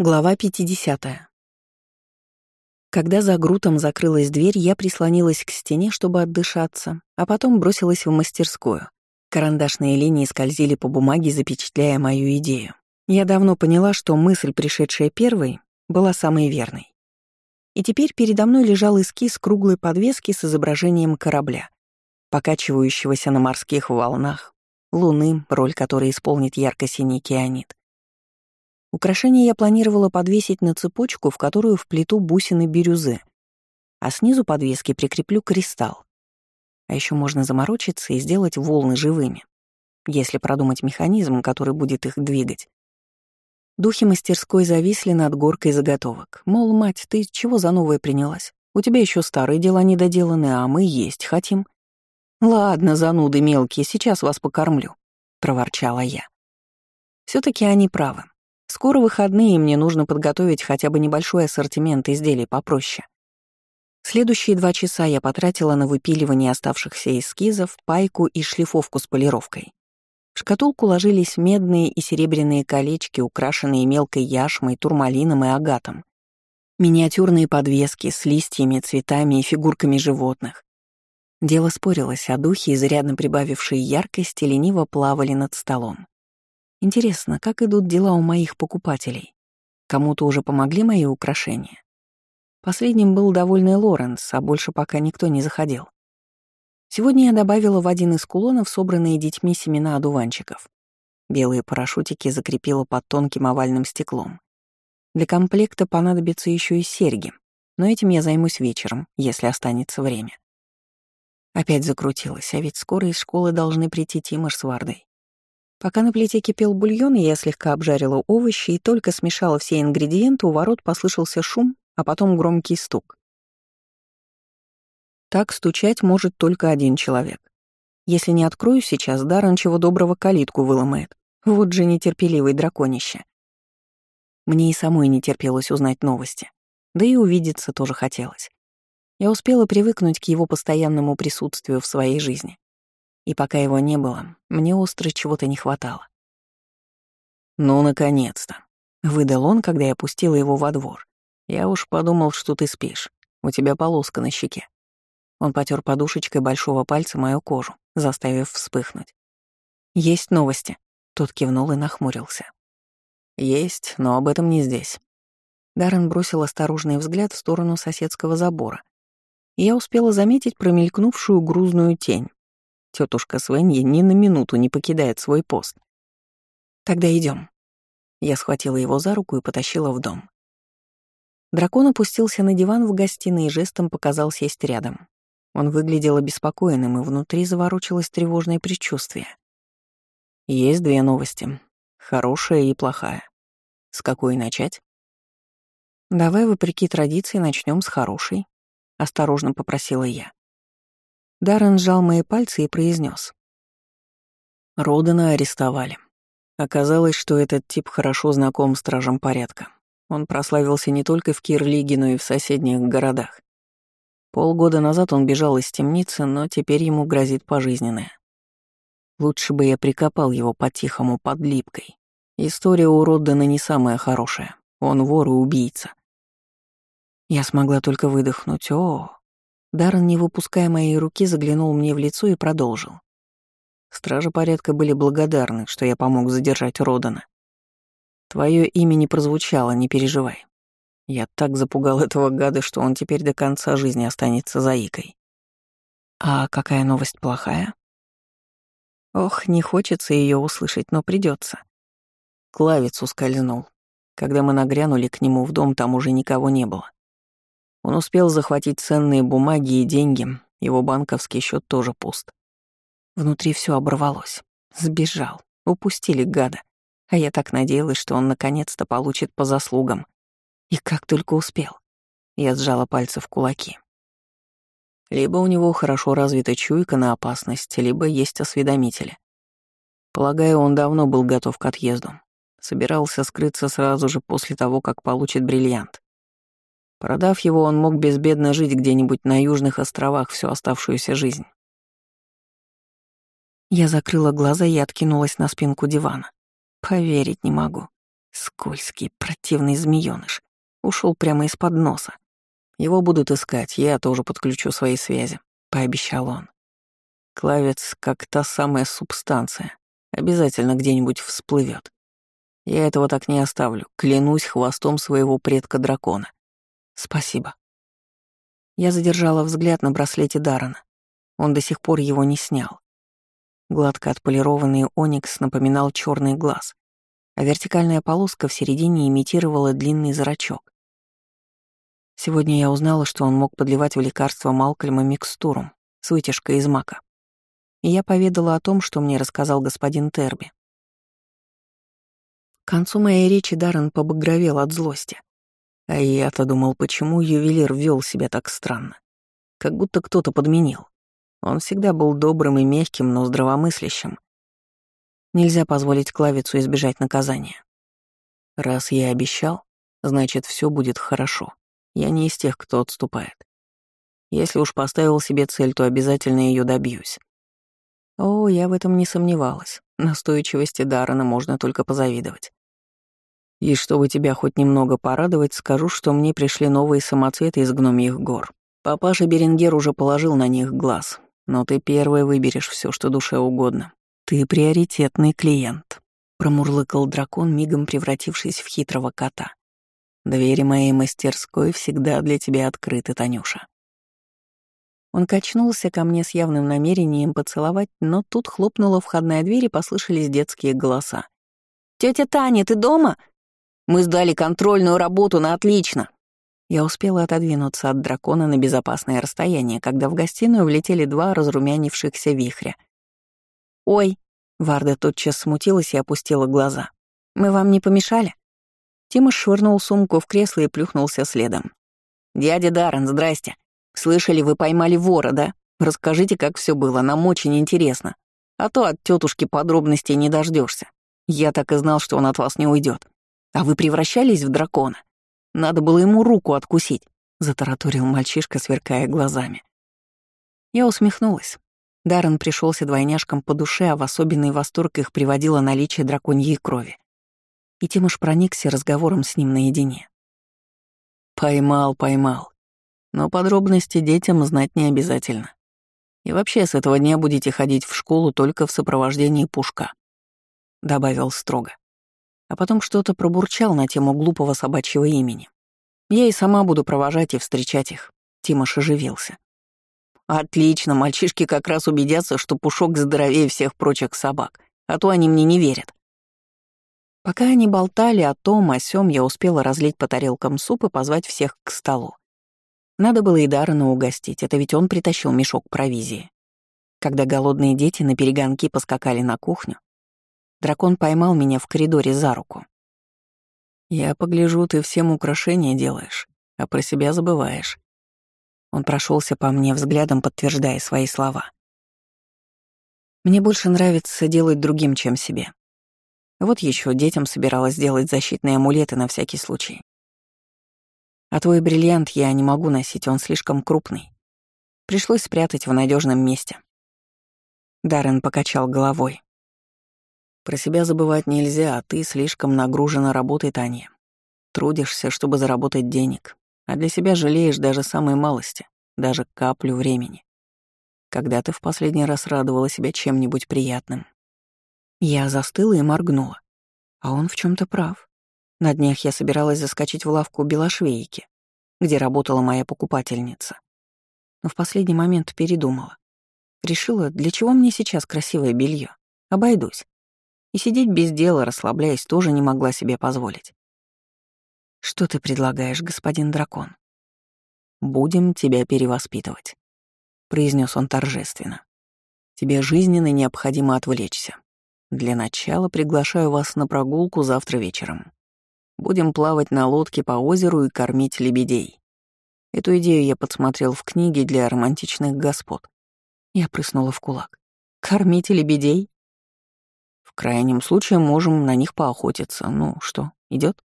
Глава 50. Когда за грутом закрылась дверь, я прислонилась к стене, чтобы отдышаться, а потом бросилась в мастерскую. Карандашные линии скользили по бумаге, запечатляя мою идею. Я давно поняла, что мысль, пришедшая первой, была самой верной. И теперь передо мной лежал эскиз круглой подвески с изображением корабля, покачивающегося на морских волнах, луны, роль которой исполнит ярко-синий кианит, Украшение я планировала подвесить на цепочку, в которую вплету бусины бирюзы, а снизу подвески прикреплю кристалл. А еще можно заморочиться и сделать волны живыми, если продумать механизм, который будет их двигать. Духи мастерской зависли над горкой заготовок. Мол, мать, ты чего за новое принялась? У тебя еще старые дела не доделаны, а мы есть хотим. Ладно, зануды мелкие, сейчас вас покормлю, проворчала я. все таки они правы. Скоро выходные, и мне нужно подготовить хотя бы небольшой ассортимент изделий попроще. Следующие два часа я потратила на выпиливание оставшихся эскизов, пайку и шлифовку с полировкой. В шкатулку ложились медные и серебряные колечки, украшенные мелкой яшмой, турмалином и агатом. Миниатюрные подвески с листьями, цветами и фигурками животных. Дело спорилось, а духи, изрядно прибавившие яркости, лениво плавали над столом. Интересно, как идут дела у моих покупателей? Кому-то уже помогли мои украшения? Последним был довольный Лоренс, а больше пока никто не заходил. Сегодня я добавила в один из кулонов собранные детьми семена одуванчиков. Белые парашютики закрепила под тонким овальным стеклом. Для комплекта понадобится еще и серьги, но этим я займусь вечером, если останется время. Опять закрутилась, а ведь скоро из школы должны прийти Тимош с Вардой. Пока на плите кипел бульон, я слегка обжарила овощи и только смешала все ингредиенты, у ворот послышался шум, а потом громкий стук. Так стучать может только один человек. Если не открою сейчас, Даррен чего доброго калитку выломает. Вот же нетерпеливый драконище. Мне и самой не терпелось узнать новости. Да и увидеться тоже хотелось. Я успела привыкнуть к его постоянному присутствию в своей жизни. И пока его не было, мне остро чего-то не хватало. «Ну, наконец-то!» — выдал он, когда я пустила его во двор. «Я уж подумал, что ты спишь. У тебя полоска на щеке». Он потер подушечкой большого пальца мою кожу, заставив вспыхнуть. «Есть новости?» — тот кивнул и нахмурился. «Есть, но об этом не здесь». Даррен бросил осторожный взгляд в сторону соседского забора, и я успела заметить промелькнувшую грузную тень. Тетушка Свенья ни на минуту не покидает свой пост. Тогда идем. Я схватила его за руку и потащила в дом. Дракон опустился на диван в гостиной и жестом показал сесть рядом. Он выглядел обеспокоенным, и внутри заворочилось тревожное предчувствие. Есть две новости. Хорошая и плохая. С какой начать? Давай, вопреки традиции, начнем с хорошей. Осторожно попросила я. Даррен сжал мои пальцы и произнес: Родена арестовали. Оказалось, что этот тип хорошо знаком стражам порядка. Он прославился не только в Кирлиге, но и в соседних городах. Полгода назад он бежал из темницы, но теперь ему грозит пожизненное. Лучше бы я прикопал его по-тихому под липкой. История у Роддена не самая хорошая. Он вор и убийца. Я смогла только выдохнуть. О, Даррен, не выпуская моей руки, заглянул мне в лицо и продолжил. Стражи порядка были благодарны, что я помог задержать Родана. Твое имя не прозвучало, не переживай. Я так запугал этого гада, что он теперь до конца жизни останется заикой. А какая новость плохая? Ох, не хочется ее услышать, но придется. Клавец ускользнул. Когда мы нагрянули к нему в дом, там уже никого не было. Он успел захватить ценные бумаги и деньги, его банковский счет тоже пуст. Внутри все оборвалось. Сбежал. Упустили гада. А я так надеялась, что он наконец-то получит по заслугам. И как только успел. Я сжала пальцы в кулаки. Либо у него хорошо развита чуйка на опасность, либо есть осведомители. Полагаю, он давно был готов к отъезду. Собирался скрыться сразу же после того, как получит бриллиант. Продав его, он мог безбедно жить где-нибудь на Южных островах всю оставшуюся жизнь. Я закрыла глаза и откинулась на спинку дивана. Поверить не могу. Скользкий, противный змеёныш. Ушел прямо из-под носа. Его будут искать, я тоже подключу свои связи, пообещал он. Клавец, как та самая субстанция, обязательно где-нибудь всплывет. Я этого так не оставлю, клянусь хвостом своего предка-дракона. Спасибо. Я задержала взгляд на браслете Дарана. Он до сих пор его не снял. Гладко отполированный оникс напоминал черный глаз, а вертикальная полоска в середине имитировала длинный зрачок. Сегодня я узнала, что он мог подливать в лекарство Малкольма микстурум с вытяжкой из мака. И я поведала о том, что мне рассказал господин Терби. К концу моей речи Даррен побагровел от злости. А я-то думал, почему ювелир вел себя так странно. Как будто кто-то подменил. Он всегда был добрым и мягким, но здравомыслящим. Нельзя позволить Клавицу избежать наказания. Раз я обещал, значит, все будет хорошо. Я не из тех, кто отступает. Если уж поставил себе цель, то обязательно ее добьюсь. О, я в этом не сомневалась. Настойчивости Дарана можно только позавидовать. И чтобы тебя хоть немного порадовать, скажу, что мне пришли новые самоцветы из гномьих гор. Папаша Беренгер уже положил на них глаз, но ты первая выберешь все, что душе угодно. Ты приоритетный клиент», — промурлыкал дракон, мигом превратившись в хитрого кота. «Двери моей мастерской всегда для тебя открыты, Танюша». Он качнулся ко мне с явным намерением поцеловать, но тут хлопнула входная дверь и послышались детские голоса. «Тётя Таня, ты дома?» Мы сдали контрольную работу на отлично. Я успела отодвинуться от дракона на безопасное расстояние, когда в гостиную влетели два разрумянившихся вихря. «Ой!» — Варда тотчас смутилась и опустила глаза. «Мы вам не помешали?» Тима швырнул сумку в кресло и плюхнулся следом. «Дядя Даррен, здрасте. Слышали, вы поймали вора, да? Расскажите, как все было, нам очень интересно. А то от тетушки подробностей не дождешься. Я так и знал, что он от вас не уйдет. А вы превращались в дракона? Надо было ему руку откусить», — затараторил мальчишка, сверкая глазами. Я усмехнулась. Даррен пришелся двойняшкам по душе, а в особенный восторг их приводило наличие драконьей крови. И Тимош проникся разговором с ним наедине. «Поймал, поймал. Но подробности детям знать не обязательно. И вообще с этого дня будете ходить в школу только в сопровождении пушка», — добавил строго а потом что-то пробурчал на тему глупого собачьего имени. Я и сама буду провожать и встречать их. Тимош оживился. «Отлично, мальчишки как раз убедятся, что Пушок здоровее всех прочих собак, а то они мне не верят». Пока они болтали о том, о сём, я успела разлить по тарелкам суп и позвать всех к столу. Надо было и Даррена угостить, это ведь он притащил мешок провизии. Когда голодные дети на перегонки поскакали на кухню, Дракон поймал меня в коридоре за руку. «Я погляжу, ты всем украшения делаешь, а про себя забываешь». Он прошелся по мне взглядом, подтверждая свои слова. «Мне больше нравится делать другим, чем себе. Вот еще детям собиралась сделать защитные амулеты на всякий случай. А твой бриллиант я не могу носить, он слишком крупный. Пришлось спрятать в надежном месте». Даррен покачал головой. Про себя забывать нельзя, а ты слишком нагружена работой, Таня. Трудишься, чтобы заработать денег, а для себя жалеешь даже самой малости, даже каплю времени. Когда ты в последний раз радовала себя чем-нибудь приятным? Я застыла и моргнула. А он в чем то прав. На днях я собиралась заскочить в лавку Белошвейки, где работала моя покупательница. Но в последний момент передумала. Решила, для чего мне сейчас красивое белье? Обойдусь. И сидеть без дела, расслабляясь, тоже не могла себе позволить. «Что ты предлагаешь, господин дракон?» «Будем тебя перевоспитывать», — произнес он торжественно. «Тебе жизненно необходимо отвлечься. Для начала приглашаю вас на прогулку завтра вечером. Будем плавать на лодке по озеру и кормить лебедей. Эту идею я подсмотрел в книге для романтичных господ. Я прыснула в кулак. «Кормить лебедей? Крайнем случае можем на них поохотиться. Ну что, идет?